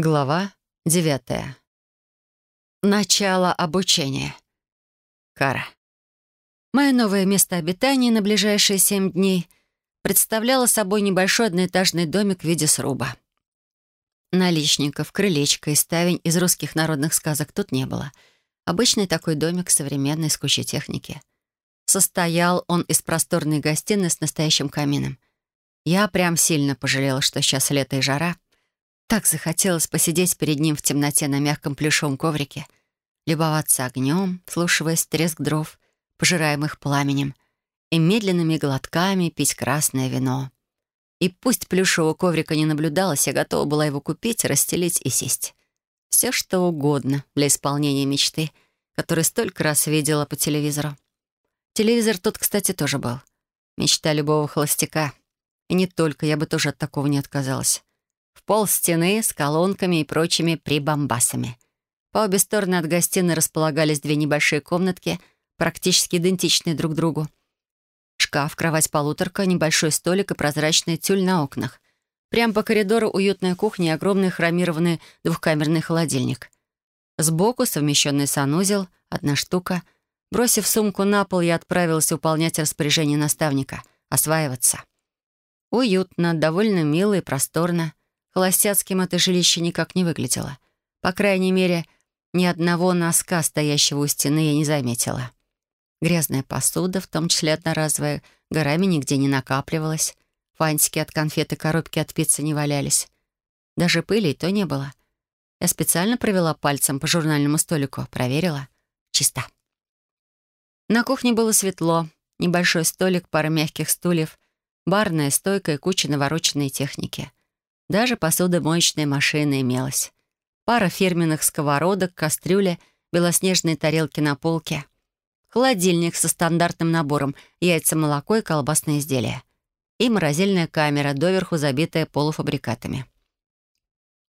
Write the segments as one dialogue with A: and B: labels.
A: Глава девятая. Начало обучения. Кара. Мое новое место обитания на ближайшие семь дней представляло собой небольшой одноэтажный домик в виде сруба. Наличников, крылечка и ставень из русских народных сказок тут не было. Обычный такой домик современной с кучей техники. Состоял он из просторной гостиной с настоящим камином. Я прям сильно пожалела, что сейчас лето и жара — так захотелось посидеть перед ним в темноте на мягком плюшевом коврике, любоваться огнем, слушаясь треск дров, пожираемых пламенем, и медленными глотками пить красное вино. И пусть плюшевого коврика не наблюдалось, я готова была его купить, расстелить и сесть. Все что угодно для исполнения мечты, которую столько раз видела по телевизору. Телевизор тут, кстати, тоже был. Мечта любого холостяка. И не только, я бы тоже от такого не отказалась в пол стены с колонками и прочими прибамбасами. По обе стороны от гостиной располагались две небольшие комнатки, практически идентичные друг другу. Шкаф, кровать-полуторка, небольшой столик и прозрачный тюль на окнах. Прямо по коридору уютная кухня и огромный хромированный двухкамерный холодильник. Сбоку совмещенный санузел, одна штука. Бросив сумку на пол, я отправилась выполнять распоряжение наставника — осваиваться. Уютно, довольно мило и просторно. Холостяцким это жилище никак не выглядело. По крайней мере, ни одного носка, стоящего у стены, я не заметила. Грязная посуда, в том числе одноразовая, горами нигде не накапливалась. Фантики от конфеты, коробки от пиццы не валялись. Даже пыли и то не было. Я специально провела пальцем по журнальному столику, проверила. Чисто. На кухне было светло. Небольшой столик, пара мягких стульев, барная стойка и куча навороченной техники. Даже посудомоечная машина имелась. Пара фирменных сковородок, кастрюля, белоснежные тарелки на полке. Холодильник со стандартным набором яйца, молоко и колбасные изделия. И морозильная камера, доверху забитая полуфабрикатами.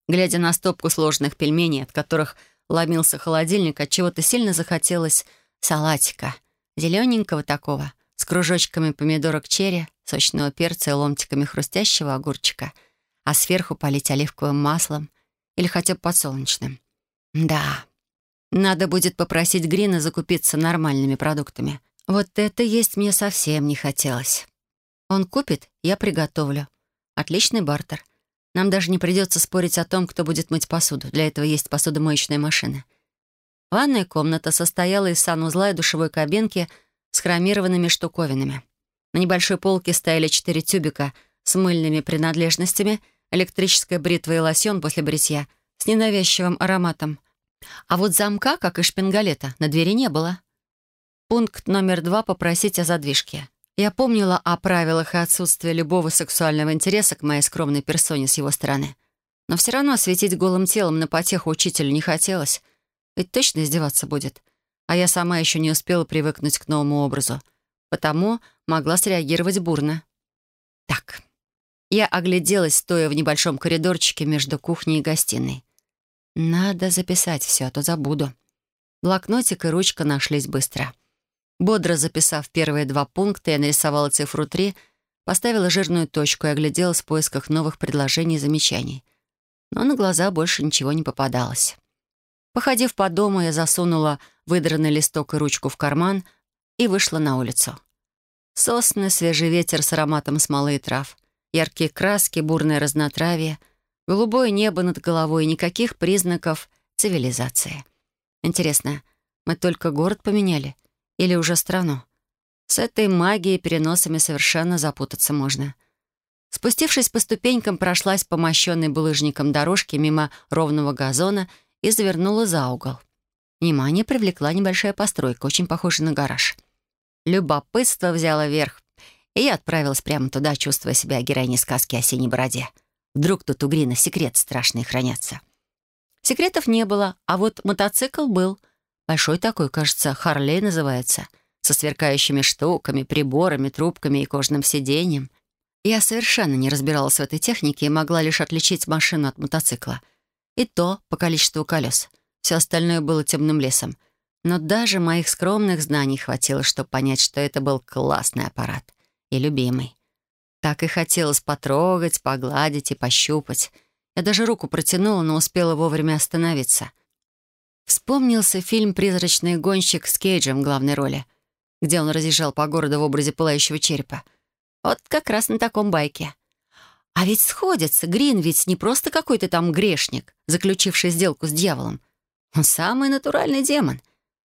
A: Глядя на стопку сложных пельменей, от которых ломился холодильник, от чего то сильно захотелось салатика. Зелененького такого, с кружочками помидорок черри, сочного перца и ломтиками хрустящего огурчика — а сверху полить оливковым маслом или хотя бы подсолнечным. Да, надо будет попросить Грина закупиться нормальными продуктами. Вот это есть мне совсем не хотелось. Он купит, я приготовлю. Отличный бартер. Нам даже не придется спорить о том, кто будет мыть посуду. Для этого есть посудомоечная машина. Ванная комната состояла из санузла и душевой кабинки с хромированными штуковинами. На небольшой полке стояли четыре тюбика с мыльными принадлежностями — электрическая бритва и лосьон после бритья с ненавязчивым ароматом. А вот замка, как и шпингалета, на двери не было. Пункт номер два — попросить о задвижке. Я помнила о правилах и отсутствии любого сексуального интереса к моей скромной персоне с его стороны. Но все равно светить голым телом на потеху учителю не хотелось. Ведь точно издеваться будет. А я сама еще не успела привыкнуть к новому образу. Потому могла среагировать бурно. Так, я огляделась, стоя в небольшом коридорчике между кухней и гостиной. Надо записать все, а то забуду. Блокнотик и ручка нашлись быстро. Бодро записав первые два пункта, я нарисовала цифру 3, поставила жирную точку и огляделась в поисках новых предложений и замечаний. Но на глаза больше ничего не попадалось. Походив по дому, я засунула выдранный листок и ручку в карман и вышла на улицу. Сосны, свежий ветер с ароматом смолы и трав — Яркие краски, бурное разнотравие, голубое небо над головой, никаких признаков цивилизации. Интересно, мы только город поменяли или уже страну? С этой магией и переносами совершенно запутаться можно. Спустившись по ступенькам, прошлась по мощенной булыжником дорожке мимо ровного газона и завернула за угол. Внимание привлекла небольшая постройка, очень похожая на гараж. Любопытство взяло верх, и я отправилась прямо туда, чувствуя себя героиней сказки о синей бороде. Вдруг тут у Грина секрет страшные хранятся. Секретов не было, а вот мотоцикл был. Большой такой, кажется, Харлей называется, со сверкающими штуками, приборами, трубками и кожным сиденьем. Я совершенно не разбиралась в этой технике и могла лишь отличить машину от мотоцикла. И то по количеству колес. Все остальное было темным лесом. Но даже моих скромных знаний хватило, чтобы понять, что это был классный аппарат и любимый. Так и хотелось потрогать, погладить и пощупать. Я даже руку протянула, но успела вовремя остановиться. Вспомнился фильм «Призрачный гонщик» с Кейджем в главной роли, где он разъезжал по городу в образе пылающего черепа. Вот как раз на таком байке. А ведь сходится, Грин ведь не просто какой-то там грешник, заключивший сделку с дьяволом. Он самый натуральный демон.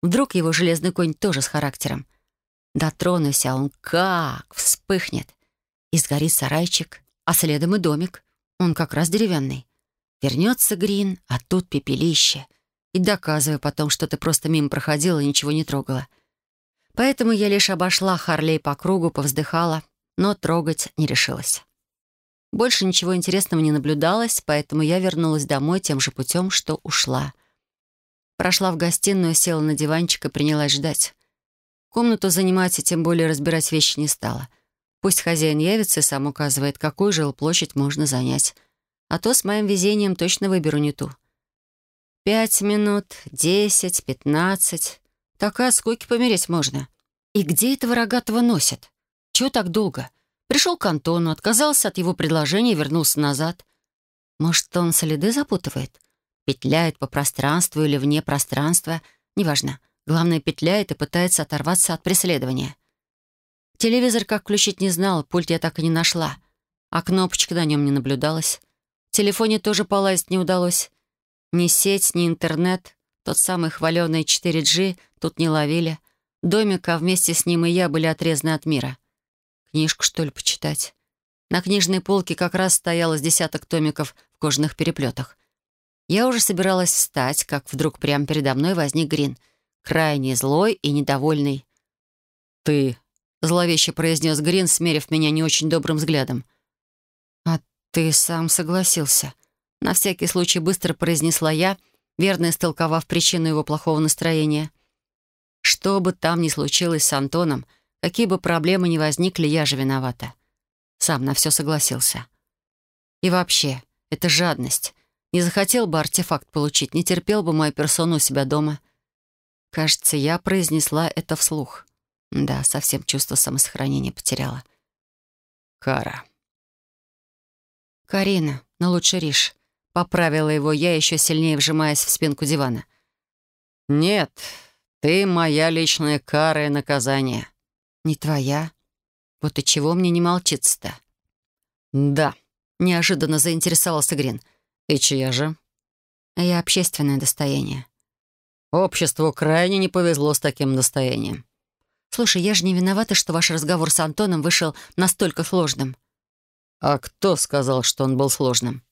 A: Вдруг его железный конь тоже с характером. Дотронусь, а он как вспыхнет. И сгорит сарайчик, а следом и домик. Он как раз деревянный. Вернется Грин, а тут пепелище. И доказываю потом, что ты просто мимо проходила и ничего не трогала. Поэтому я лишь обошла Харлей по кругу, повздыхала, но трогать не решилась. Больше ничего интересного не наблюдалось, поэтому я вернулась домой тем же путем, что ушла. Прошла в гостиную, села на диванчик и принялась ждать. Комнату занимать и тем более разбирать вещи не стала. Пусть хозяин явится и сам указывает, какую жилплощадь можно занять. А то с моим везением точно выберу не ту. Пять минут, десять, пятнадцать. Такая скуки помереть можно. И где этого рогатого носят? Чего так долго? Пришел к Антону, отказался от его предложения и вернулся назад. Может, он следы запутывает? Петляет по пространству или вне пространства? Неважно. Главное, петляет и пытается оторваться от преследования. Телевизор как включить не знал, пульт я так и не нашла. А кнопочка на нем не наблюдалась. В телефоне тоже полазить не удалось. Ни сеть, ни интернет, тот самый хваленый 4G тут не ловили. Домик, а вместе с ним и я были отрезаны от мира. Книжку, что ли, почитать? На книжной полке как раз стояло десяток томиков в кожаных переплетах. Я уже собиралась встать, как вдруг прямо передо мной возник Грин, крайне злой и недовольный. «Ты зловеще произнес Грин, смерив меня не очень добрым взглядом. «А ты сам согласился?» На всякий случай быстро произнесла я, верно истолковав причину его плохого настроения. Что бы там ни случилось с Антоном, какие бы проблемы ни возникли, я же виновата. Сам на все согласился. И вообще, это жадность. Не захотел бы артефакт получить, не терпел бы мою персону у себя дома. Кажется, я произнесла это вслух. Да, совсем чувство самосохранения потеряла. Кара. Карина, но лучше Риш. Поправила его я, еще сильнее вжимаясь в спинку дивана. «Нет, ты моя личная кара и наказание». «Не твоя? Вот и чего мне не молчится-то?» «Да», — неожиданно заинтересовался Грин. «И чья же?» «Я общественное достояние». «Обществу крайне не повезло с таким достоянием. «Слушай, я же не виновата, что ваш разговор с Антоном вышел настолько сложным». «А кто сказал, что он был сложным?»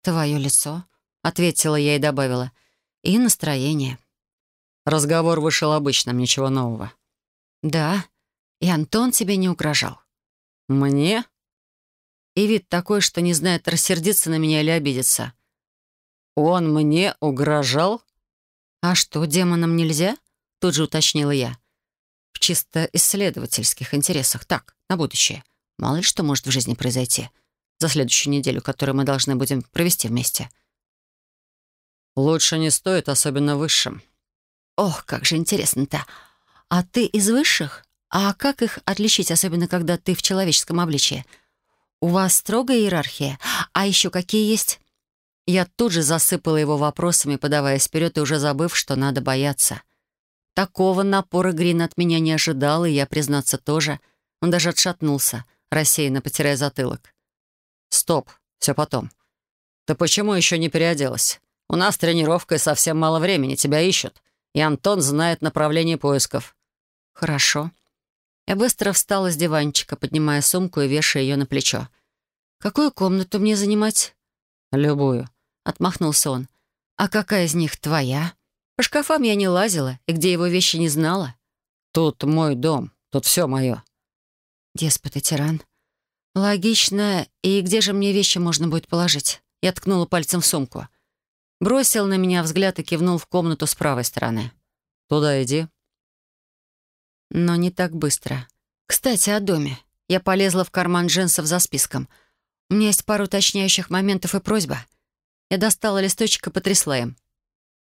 A: «Твое лицо», — ответила я и добавила. «И настроение». «Разговор вышел обычным, ничего нового». «Да, и Антон тебе не угрожал». «Мне?» И вид такой, что не знает, рассердиться на меня или обидеться. «Он мне угрожал?» «А что, демонам нельзя?» — тут же уточнила я в чисто исследовательских интересах. Так, на будущее. Мало ли что может в жизни произойти за следующую неделю, которую мы должны будем провести вместе. Лучше не стоит, особенно высшим. Ох, как же интересно-то. А ты из высших? А как их отличить, особенно когда ты в человеческом обличии? У вас строгая иерархия? А еще какие есть? Я тут же засыпала его вопросами, подаваясь вперед и уже забыв, что надо бояться. Такого напора Грин от меня не ожидал, и я, признаться, тоже. Он даже отшатнулся, рассеянно потирая затылок. «Стоп, все потом. Ты почему еще не переоделась? У нас тренировка и совсем мало времени, тебя ищут. И Антон знает направление поисков». «Хорошо». Я быстро встала с диванчика, поднимая сумку и вешая ее на плечо. «Какую комнату мне занимать?» «Любую», — отмахнулся он. «А какая из них твоя?» По шкафам я не лазила, и где его вещи не знала. Тут мой дом, тут все мое. Деспот и тиран. Логично. И где же мне вещи можно будет положить? Я ткнула пальцем в сумку. Бросил на меня взгляд и кивнул в комнату с правой стороны. «Туда иди». Но не так быстро. Кстати, о доме. Я полезла в карман джинсов за списком. У меня есть пару уточняющих моментов и просьба. Я достала листочек и потрясла им.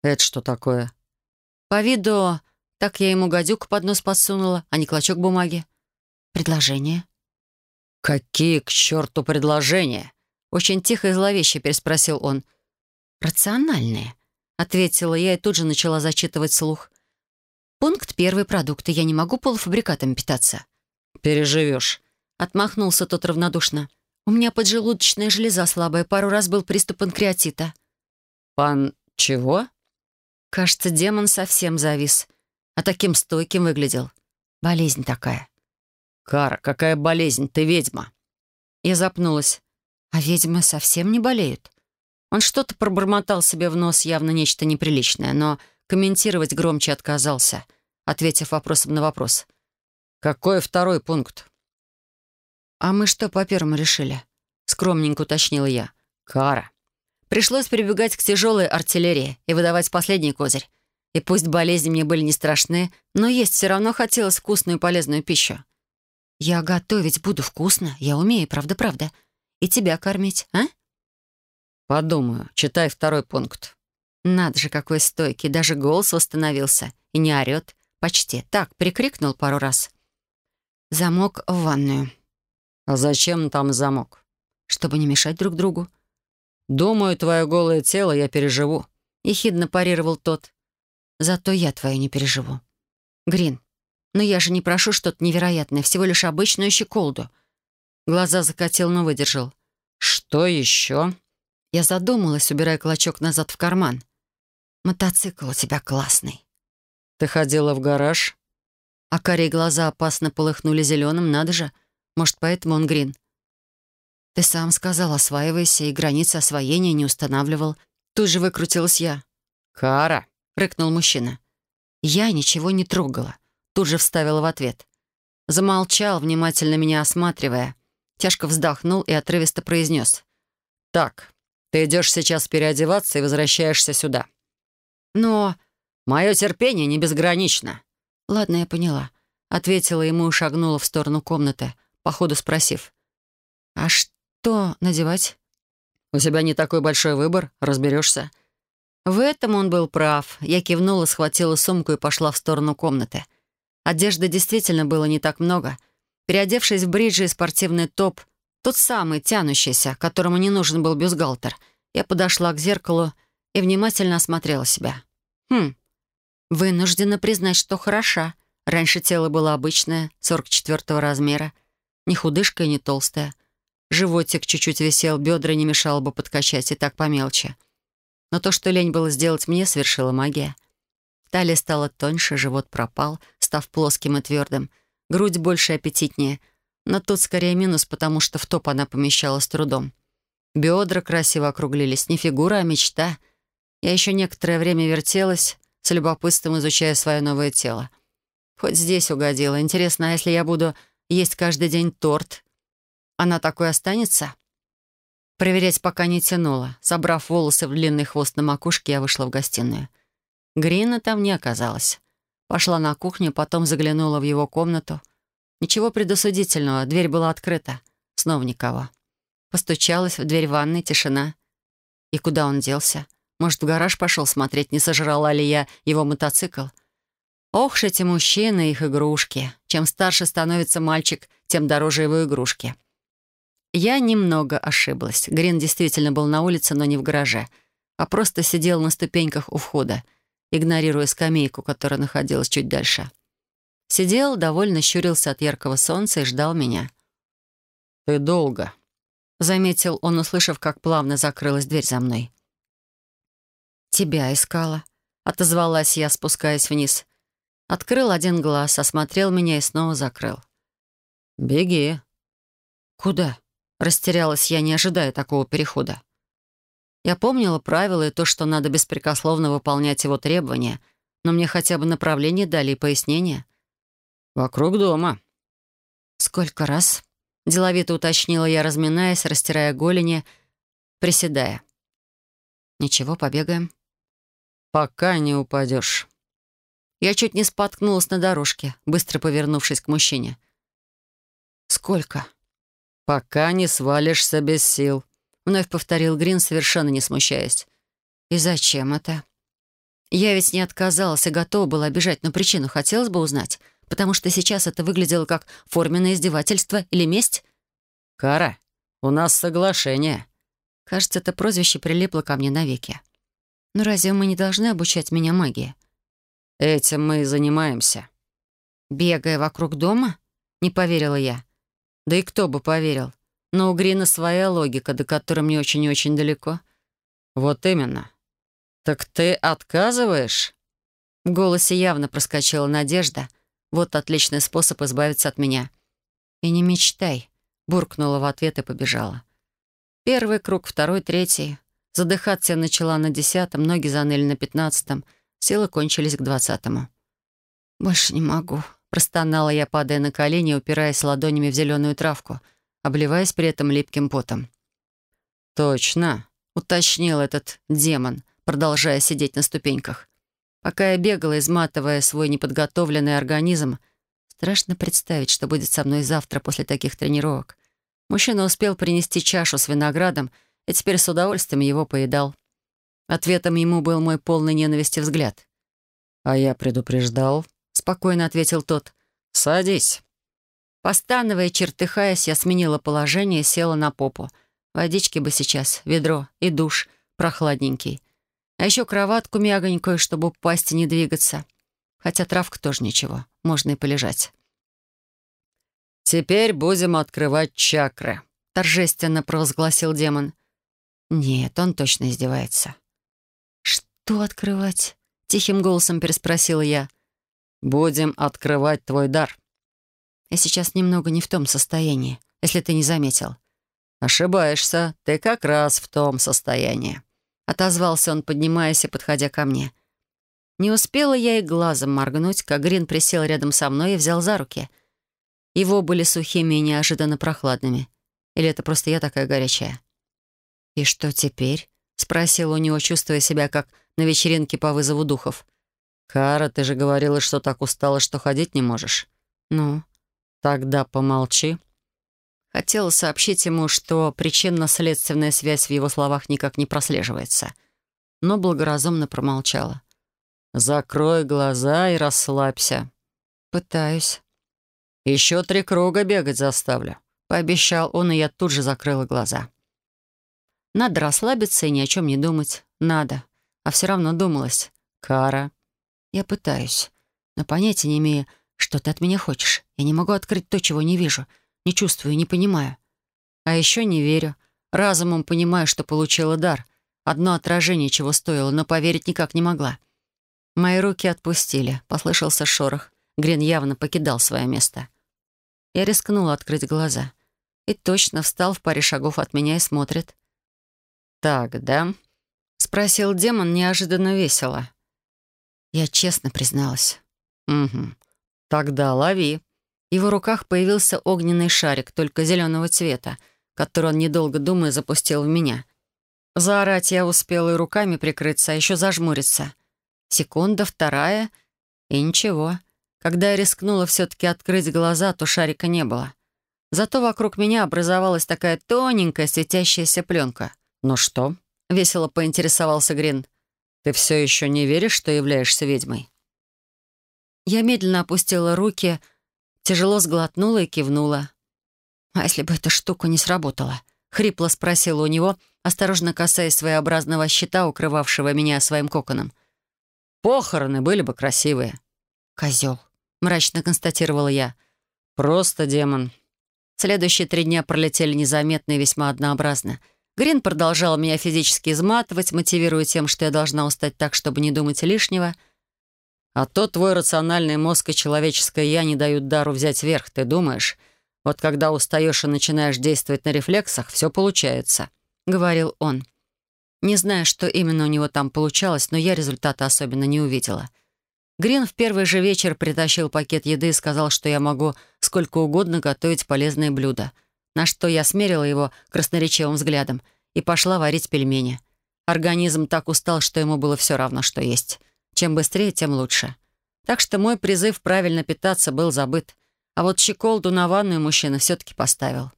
A: «Это что такое?» По виду, так я ему гадюк под нос подсунула, а не клочок бумаги. «Предложение?» «Какие к черту предложения?» Очень тихо и зловеще переспросил он. «Рациональные», — ответила я и тут же начала зачитывать слух. «Пункт первый продукты. Я не могу полуфабрикатами питаться».
B: «Переживешь», —
A: отмахнулся тот равнодушно. «У меня поджелудочная железа слабая. Пару раз был приступ панкреатита».
B: «Пан чего?»
A: Кажется, демон совсем завис. А таким стойким выглядел. Болезнь такая.
B: «Кара, какая болезнь? Ты ведьма!»
A: Я запнулась. А ведьмы совсем не болеют. Он что-то пробормотал себе в нос, явно нечто неприличное, но комментировать громче отказался, ответив вопросом на вопрос.
B: «Какой второй пункт?»
A: «А мы что по первому решили?» — скромненько уточнила я.
B: «Кара,
A: Пришлось прибегать к тяжелой артиллерии и выдавать последний козырь. И пусть болезни мне были не страшны, но есть все равно хотелось вкусную и полезную пищу. Я готовить буду вкусно, я умею, правда-правда. И тебя кормить, а?
B: Подумаю, читай второй пункт.
A: Надо же, какой стойкий, даже голос восстановился. И не орёт, почти. Так, прикрикнул пару раз. Замок в ванную.
B: А зачем там замок?
A: Чтобы не мешать друг другу.
B: «Думаю, твое голое тело я переживу», —
A: ехидно парировал тот. «Зато я твое не переживу. Грин, но я же не прошу что-то невероятное, всего лишь обычную щеколду». Глаза закатил, но выдержал.
B: «Что еще?»
A: Я задумалась, убирая клочок назад в карман. «Мотоцикл у тебя классный».
B: «Ты ходила в гараж?»
A: А карие глаза опасно полыхнули зеленым, надо же. Может, поэтому он грин. «Ты сам сказал, осваивайся, и границы освоения не устанавливал. Тут же выкрутилась я».
B: «Кара!»
A: — рыкнул мужчина. Я ничего не трогала. Тут же вставила в ответ. Замолчал, внимательно меня осматривая. Тяжко вздохнул и отрывисто произнес.
B: «Так, ты идешь сейчас переодеваться и возвращаешься сюда».
A: «Но...»
B: «Мое терпение не безгранично».
A: «Ладно, я поняла», — ответила ему и шагнула в сторону комнаты, походу спросив. «А что?» «Что надевать?»
B: «У тебя не такой большой выбор, разберешься».
A: В этом он был прав. Я кивнула, схватила сумку и пошла в сторону комнаты. Одежды действительно было не так много. Переодевшись в бриджи и спортивный топ, тот самый, тянущийся, которому не нужен был бюстгальтер, я подошла к зеркалу и внимательно осмотрела себя. Хм, вынуждена признать, что хороша. Раньше тело было обычное, 44 размера. Не худышка и не толстая. Животик чуть-чуть висел, бедра не мешало бы подкачать, и так по. Но то, что лень было сделать мне, совершила магия. Талия стала тоньше, живот пропал, став плоским и твердым. Грудь больше аппетитнее. Но тут скорее минус, потому что в топ она помещала с трудом. Бедра красиво округлились. Не фигура, а мечта. Я еще некоторое время вертелась, с любопытством изучая свое новое тело. Хоть здесь угодила. Интересно, а если я буду есть каждый день торт она такой останется? Проверять пока не тянула. Собрав волосы в длинный хвост на макушке, я вышла в гостиную. Грина там не оказалось. Пошла на кухню, потом заглянула в его комнату. Ничего предосудительного, дверь была открыта. Снова никого. Постучалась в дверь ванной, тишина. И куда он делся? Может, в гараж пошел смотреть, не сожрала ли я его мотоцикл? Ох ж эти мужчины, их игрушки. Чем старше становится мальчик, тем дороже его игрушки. Я немного ошиблась. Грин действительно был на улице, но не в гараже, а просто сидел на ступеньках у входа, игнорируя скамейку, которая находилась чуть дальше. Сидел, довольно щурился от яркого солнца и ждал меня.
B: «Ты долго», —
A: заметил он, услышав, как плавно закрылась дверь за мной. «Тебя искала», — отозвалась я, спускаясь вниз. Открыл один глаз, осмотрел меня и снова закрыл.
B: «Беги».
A: «Куда?» Растерялась я, не ожидая такого перехода. Я помнила правила и то, что надо беспрекословно выполнять его требования, но мне хотя бы направление дали и пояснения.
B: «Вокруг дома».
A: «Сколько раз?» — деловито уточнила я, разминаясь, растирая голени, приседая. «Ничего, побегаем».
B: «Пока не упадешь».
A: Я чуть не споткнулась на дорожке, быстро повернувшись к мужчине. «Сколько?»
B: «Пока не свалишься без сил», —
A: вновь повторил Грин, совершенно не смущаясь. «И зачем это?» Я ведь не отказалась и готова была бежать, но причину хотелось бы узнать, потому что сейчас это выглядело как форменное издевательство или месть.
B: «Кара, у нас соглашение»,
A: Кажется, это прозвище прилипло ко мне навеки. Но разве мы не должны обучать меня магии?
B: Этим мы и занимаемся.
A: Бегая вокруг дома? Не поверила я. Да и кто бы поверил. Но у Грина своя логика, до которой мне очень и очень далеко.
B: Вот именно. Так ты отказываешь?
A: В голосе явно проскочила надежда. Вот отличный способ избавиться от меня. «И не мечтай», — буркнула в ответ и побежала. Первый круг, второй, третий. Задыхаться я начала на десятом, ноги заныли на пятнадцатом, силы кончились к двадцатому. «Больше не могу», — простонала я, падая на колени, упираясь ладонями в зеленую травку, обливаясь при этом липким потом.
B: «Точно», —
A: уточнил этот демон, продолжая сидеть на ступеньках. Пока я бегала, изматывая свой неподготовленный организм, страшно представить, что будет со мной завтра после таких тренировок. Мужчина успел принести чашу с виноградом и теперь с удовольствием его поедал. Ответом ему был мой полный ненависти взгляд.
B: «А я предупреждал», —
A: спокойно ответил тот.
B: «Садись».
A: Постановая, чертыхаясь, я сменила положение и села на попу. Водички бы сейчас, ведро и душ, прохладненький. А еще кроватку мягонькую, чтобы упасть и не двигаться. Хотя травка тоже ничего, можно и полежать.
B: «Теперь будем открывать чакры», —
A: торжественно провозгласил демон. «Нет, он точно издевается». «Что открывать?» — тихим голосом переспросила я.
B: «Будем открывать твой дар».
A: «Я сейчас немного не в том состоянии, если ты не заметил».
B: «Ошибаешься, ты как раз в том состоянии».
A: — отозвался он, поднимаясь и подходя ко мне. Не успела я и глазом моргнуть, как Грин присел рядом со мной и взял за руки. Его были сухими и неожиданно прохладными. Или это просто я такая горячая? «И что теперь?» — спросил у него, чувствуя себя как на вечеринке по вызову духов.
B: «Кара, ты же говорила, что так устала, что ходить не можешь».
A: «Ну?»
B: «Тогда помолчи».
A: Хотела сообщить ему, что причинно-следственная связь в его словах никак не прослеживается, но благоразумно промолчала.
B: «Закрой глаза и расслабься».
A: «Пытаюсь».
B: «Еще три круга бегать заставлю», —
A: пообещал он, и я тут же закрыла глаза. Надо расслабиться и ни о чем не думать. Надо. А все равно думалась.
B: «Кара».
A: «Я пытаюсь, но понятия не имею, что ты от меня хочешь. Я не могу открыть то, чего не вижу» не чувствую, не понимаю. А еще не верю. Разумом понимаю, что получила дар. Одно отражение чего стоило, но поверить никак не могла. Мои руки отпустили. Послышался шорох. Грин явно покидал свое место. Я рискнула открыть глаза. И точно встал в паре шагов от меня и смотрит.
B: «Так, да?»
A: — спросил демон неожиданно весело. Я честно призналась.
B: «Угу. Тогда лови».
A: В его руках появился огненный шарик, только зеленого цвета, который он, недолго думая, запустил в меня. Заорать я успела и руками прикрыться, а еще зажмуриться. Секунда, вторая, и ничего. Когда я рискнула все-таки открыть глаза, то шарика не было. Зато вокруг меня образовалась такая тоненькая светящаяся пленка.
B: «Ну что?»
A: — весело поинтересовался Грин.
B: «Ты все еще не веришь, что являешься ведьмой?»
A: Я медленно опустила руки, Тяжело сглотнула и кивнула. «А если бы эта штука не сработала?» — хрипло спросила у него, осторожно касаясь своеобразного щита, укрывавшего меня своим коконом.
B: «Похороны были бы красивые».
A: «Козел», — мрачно констатировала я.
B: «Просто демон».
A: Следующие три дня пролетели незаметно и весьма однообразно. Грин продолжал меня физически изматывать, мотивируя тем, что я должна устать так, чтобы не думать лишнего —
B: а то твой рациональный мозг и человеческое «я» не дают дару взять верх, ты думаешь? Вот когда устаешь и начинаешь действовать на рефлексах, все получается», —
A: говорил он. Не знаю, что именно у него там получалось, но я результата особенно не увидела. Грин в первый же вечер притащил пакет еды и сказал, что я могу сколько угодно готовить полезные блюда, на что я смерила его красноречивым взглядом и пошла варить пельмени. Организм так устал, что ему было все равно, что есть. Чем быстрее, тем лучше. Так что мой призыв правильно питаться был забыт. А вот щеколду на ванную мужчина все-таки поставил.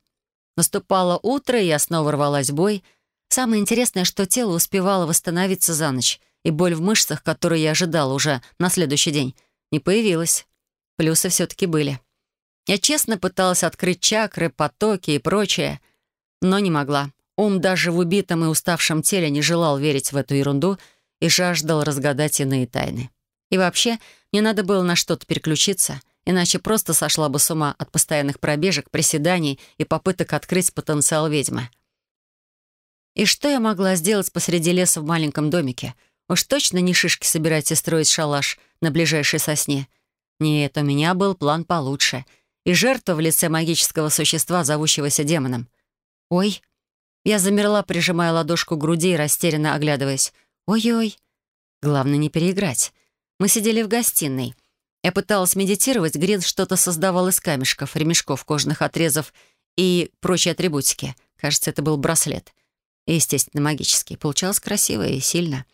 A: Наступало утро, и я снова рвалась в бой. Самое интересное, что тело успевало восстановиться за ночь, и боль в мышцах, которую я ожидала уже на следующий день, не появилась. Плюсы все-таки были. Я честно пыталась открыть чакры, потоки и прочее, но не могла.
B: Ум даже в убитом и уставшем теле не желал верить в эту ерунду и жаждал разгадать иные тайны. И вообще, мне надо было на что-то переключиться, иначе просто сошла бы с ума от постоянных пробежек, приседаний и попыток открыть потенциал ведьмы. И что я могла сделать посреди леса в маленьком домике? Уж точно не шишки собирать и строить шалаш на ближайшей сосне. Нет, у меня был план получше. И жертва в лице магического существа, зовущегося демоном. «Ой!» Я замерла, прижимая ладошку к груди и растерянно оглядываясь. «Ой-ой!» Главное не переиграть. Мы сидели в гостиной. Я пыталась медитировать, Грин что-то создавал из камешков, ремешков, кожных отрезов и прочей атрибутики. Кажется, это был браслет. Естественно, магический. Получалось красиво и сильно.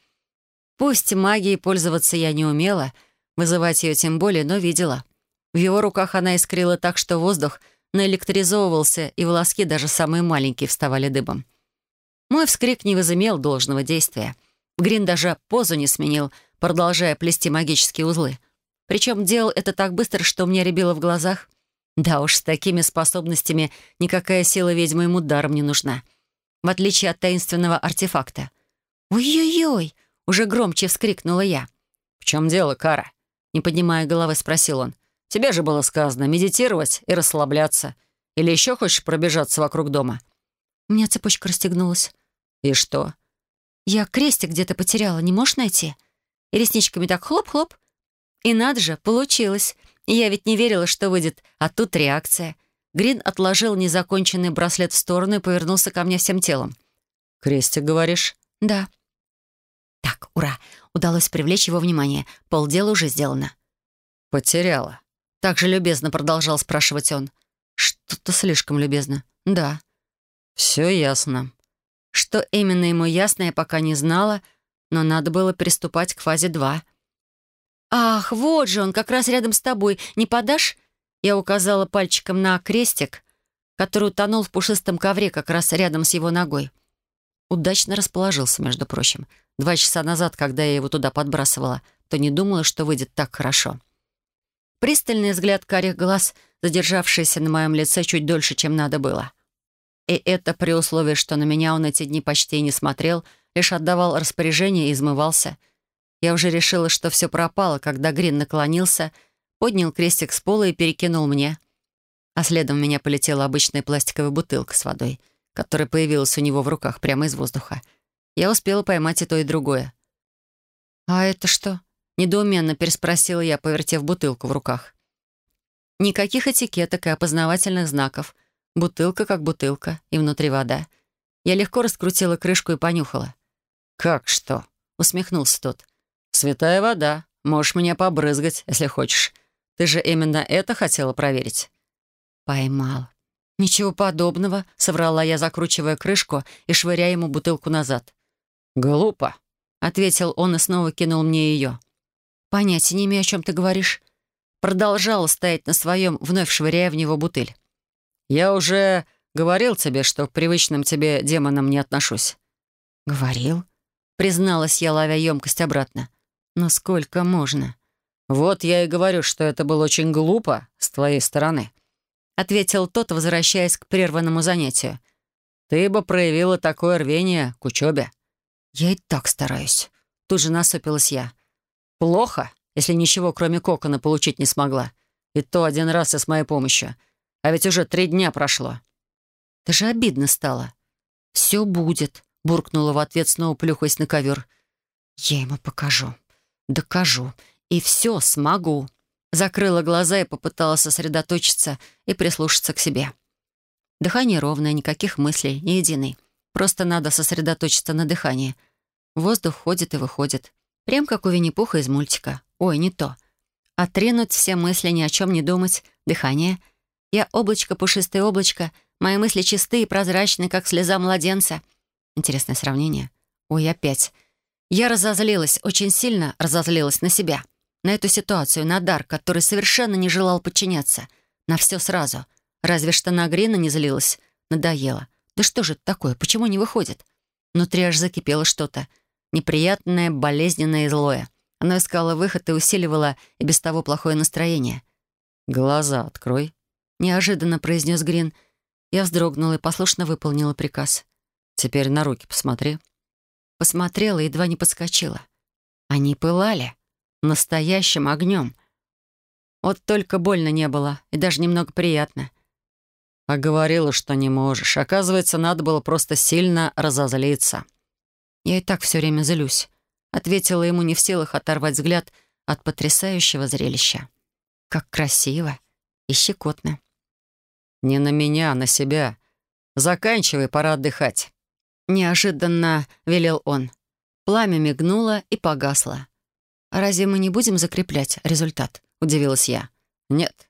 B: Пусть магией пользоваться я не умела, вызывать ее тем более, но видела. В его руках она искрила так, что воздух наэлектризовывался, и волоски, даже самые маленькие, вставали дыбом. Мой вскрик не возымел должного действия. Грин даже позу не сменил, продолжая плести магические узлы. Причем делал это так быстро, что мне рябило в глазах. Да уж, с такими способностями никакая сила ведьмы ему даром не нужна. В отличие от таинственного артефакта. «Ой-ой-ой!» — уже громче вскрикнула я. «В чем дело, Кара?» — не поднимая головы, спросил он. Тебе же было сказано медитировать и расслабляться. Или еще хочешь пробежаться вокруг дома?»
A: У меня цепочка расстегнулась.
B: «И что?»
A: «Я крестик где-то потеряла, не можешь найти?» И ресничками так хлоп-хлоп. И надо же, получилось. Я ведь не верила, что выйдет, а тут реакция. Грин отложил незаконченный браслет в сторону и повернулся ко мне всем телом.
B: «Крестик, говоришь?»
A: «Да». «Так, ура! Удалось привлечь его внимание. Полдела уже сделано».
B: «Потеряла», так же любезно продолжал спрашивать он. Что-то слишком любезно. Да. Все ясно.
A: Что именно ему ясно, я пока не знала, но надо было приступать к фазе 2. «Ах, вот же он, как раз рядом с тобой. Не подашь?» Я указала пальчиком на крестик, который утонул в пушистом ковре как раз рядом с его ногой. Удачно расположился, между прочим. Два часа назад, когда я его туда подбрасывала, то не думала, что выйдет так хорошо. Пристальный взгляд карих глаз, задержавшийся на моем лице чуть дольше, чем надо было. И это при условии, что на меня он эти дни почти не смотрел, лишь отдавал распоряжение и измывался. Я уже решила, что все пропало, когда Грин наклонился, поднял крестик с пола и перекинул мне. А следом меня полетела обычная пластиковая бутылка с водой, которая появилась у него в руках прямо из воздуха. Я успела поймать и то, и другое. «А это что?» Недоуменно переспросила я, повертев бутылку в руках. Никаких этикеток и опознавательных знаков. Бутылка как бутылка, и внутри вода. Я легко раскрутила крышку и понюхала.
B: «Как что?»
A: — усмехнулся тот.
B: «Святая вода. Можешь меня побрызгать, если хочешь. Ты же именно это хотела проверить?»
A: «Поймал. Ничего подобного», — соврала я, закручивая крышку и швыряя ему бутылку назад.
B: «Глупо», —
A: ответил он и снова кинул мне ее. «Понятия не имею, о чем ты говоришь». Продолжала стоять на своем, вновь швыряя в него бутыль.
B: «Я уже говорил тебе, что к привычным тебе демонам не отношусь».
A: «Говорил?» Призналась я, ловя емкость обратно. «Но сколько можно?»
B: «Вот я и говорю, что это было очень глупо с твоей стороны»,
A: ответил тот, возвращаясь к прерванному занятию.
B: «Ты бы проявила такое рвение к учебе».
A: «Я и так стараюсь». Тут же насупилась я.
B: Плохо, если ничего, кроме кокона, получить не смогла. И то один раз и с моей помощью. А ведь уже три дня прошло.
A: Даже обидно стало. «Все будет», — буркнула в ответ, снова плюхаясь на ковер. «Я ему покажу. Докажу. И все смогу». Закрыла глаза и попыталась сосредоточиться и прислушаться к себе. Дыхание ровное, никаких мыслей, ни единой. Просто надо сосредоточиться на дыхании. Воздух ходит и выходит. Прям как у Винни-Пуха из мультика. Ой, не то. Отринуть все мысли, ни о чем не думать. Дыхание. Я облачко, пушистое облачко. Мои мысли чистые и прозрачные, как слеза младенца. Интересное сравнение. Ой, опять. Я разозлилась, очень сильно разозлилась на себя. На эту ситуацию, на дар, который совершенно не желал подчиняться. На все сразу. Разве что на Грина не злилась. Надоело. Да что же это такое? Почему не выходит? Внутри аж закипело что-то. Неприятное, болезненное и злое. Оно искало выход и усиливало и без того плохое настроение.
B: «Глаза открой», —
A: неожиданно произнес Грин. Я вздрогнула и послушно выполнила приказ.
B: Теперь на руки посмотри».
A: Посмотрела и едва не подскочила. Они пылали. Настоящим огнем. Вот только больно не было, и даже немного приятно.
B: А говорила, что не можешь. Оказывается, надо было просто сильно разозлиться.
A: Я и так все время злюсь. Ответила ему не в силах оторвать взгляд от потрясающего зрелища. Как красиво и щекотно.
B: «Не на меня, а на себя. Заканчивай, пора отдыхать».
A: Неожиданно велел он. Пламя мигнуло и погасло. «А разве мы не будем закреплять результат?» — удивилась я.
B: «Нет».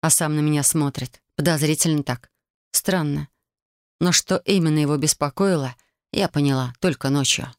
A: А сам на меня смотрит. Подозрительно так. Странно. Но что именно его беспокоило, я поняла только ночью.